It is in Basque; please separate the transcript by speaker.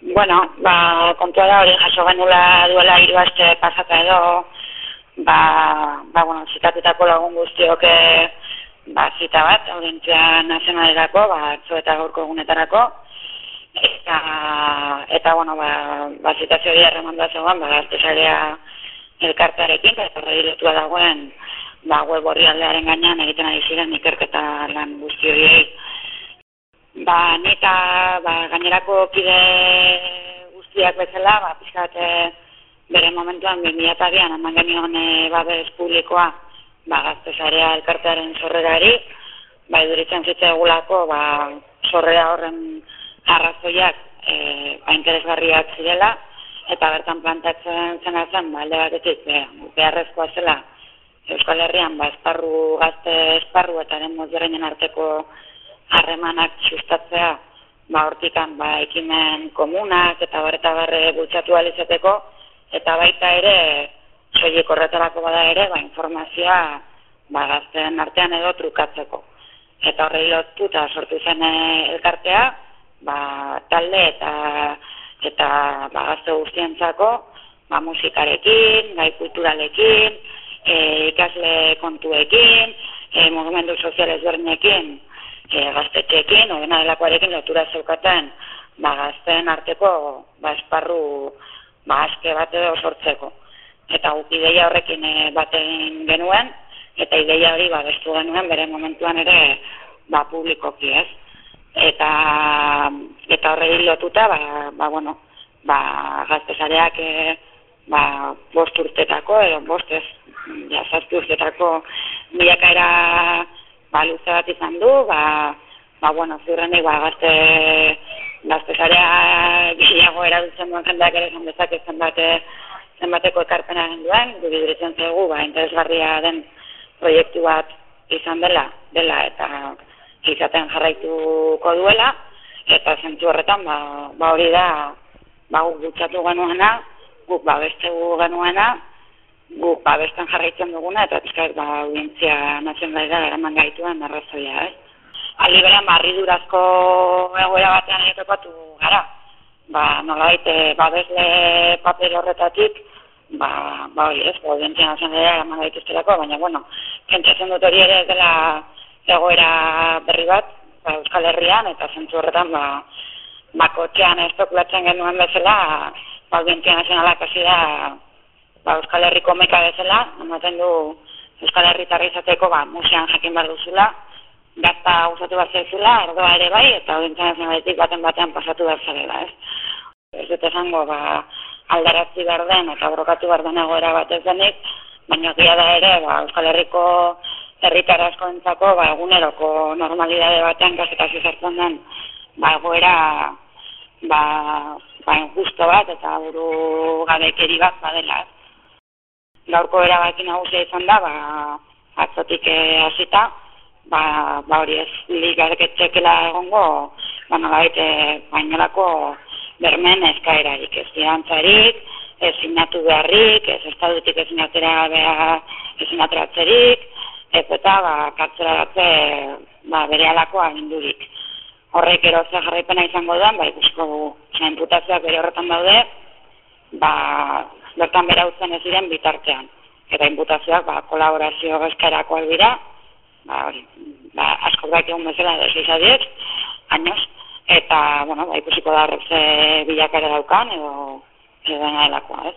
Speaker 1: Bueno, ba, kontua da hori jaso genula duela hiru aste pasata edo, ba, ba, bueno, zitatutako lagun guztiok eh, ba, zita bat, audientzia nazionalerako, ba, atzo eta gaurko egunetarako, eta, eta bueno, ba, ba zitazio dira reman da zegoen, ba, artesarea elkartearekin, eta horre dagoen, ba, web horri aldearen gainean egiten ari ziren ikerketa lan guzti horiei ba, nita ba, gainerako kide guztiak bezala, ba, pixkat eh, bere momentuan 2002an eman genion e, babes publikoa ba, gaztesarea elkartearen sorrerari, ba, iduritzen egulako ba, sorrera horren arrazoiak e, ba, interesgarriak zirela, eta bertan plantatzen zena zen, ba, alde batetik, be, beharrezkoa zela, Euskal Herrian, ba, esparru, gazte esparru eta den mozberainen arteko harremanak sustatzea, ba hortikan ba ekimen komunak eta barreta barre bultzatu alizateko, eta baita ere, soilik horretarako bada ere, ba informazioa ba gazten artean edo trukatzeko. Eta horre lotu eta sortu zen eh, elkartea, ba talde eta eta ba gazte guztientzako, ba musikarekin, gai kulturalekin, e, ikasle kontuekin, e, mugimendu sozial ezberdinekin, e, gaztetxeekin, odena delakoarekin lotura zeukaten, ba, gazten arteko, ba, esparru, ba, aske bat edo sortzeko. Eta guk ideia horrekin e, batein genuen, eta ideia hori, ba, bestu genuen, bere momentuan ere, ba, publikoki ez. Eta, eta horre lotuta, ba, ba, bueno, ba, gaztesareak, e, ba, bost urtetako, edo bost ez, ja, urtetako, milakaera, ba, luze bat izan du, ba, ba bueno, ziurrenik, ba, gazte, gazte zarea gehiago erabiltzen duen jendeak ere zen bezak zenbate, zenbateko ekarpena duen, du biduritzen zegu, ba, interesgarria den proiektu bat izan dela, dela, eta izaten jarraituko duela, eta zentzu horretan, ba, ba hori da, ba, guk gutxatu genuena, guk ba, beste genuena, guk babesten jarraitzen duguna eta pizkat ba audientzia nazionalera eraman gaituen arrazoia, eh. Ali beran barri durazko egoera batean etopatu gara. Ba, nolait eh, babesle paper horretatik ba, ba hori ez, ba, audientzia nazionalera eraman gaituztelako, baina bueno, kentsatzen dut hori ere dela egoera berri bat, ba, Euskal Herrian, eta zentzu horretan, ba, ba kotxean ez genuen bezala, ba, audientzia nazionalak hasi da, ba, Euskal Herriko meka bezala, ematen du Euskal Herritarri izateko ba, musean jakin behar duzula, gazta usatu behar zaizula, erdoa ere bai, eta hori baten batean pasatu behar zarela, ez? Ez dut esango, ba, aldaratzi behar den, eta brokatu behar den egoera bat ez denik, baina gira da ere, ba, Euskal Herriko herritar asko entzako, ba, eguneroko normalidade batean gazetasi zartzen den, ba, egoera, ba, ba, injusto bat, eta buru gabekeri bat badela? Gaurko erabaki nagusia izan da, ba, atzotik eh, hasita, ba, ba hori ez ligarketxekela egongo, ba nolait eh, bainolako bermen eskaerarik, ez dirantzarik, ez sinatu beharrik, ez estadutik ez sinatera behar, ez sinatratzerik, ez eta ba, kartzelaratze ba, bere alako agindurik. Horrek erozea jarraipena izango da, ba, ikusko imputazioak bere horretan daude, ba, bertan bera utzen ez diren bitartean. Eta inbutazioak, ba, kolaborazio eskerako albira, ba, ba, asko da egon bezala da zizadiet, años, eta, bueno, ba, ikusiko da horretze bilakare daukan, edo, edo dena delakoa, ez?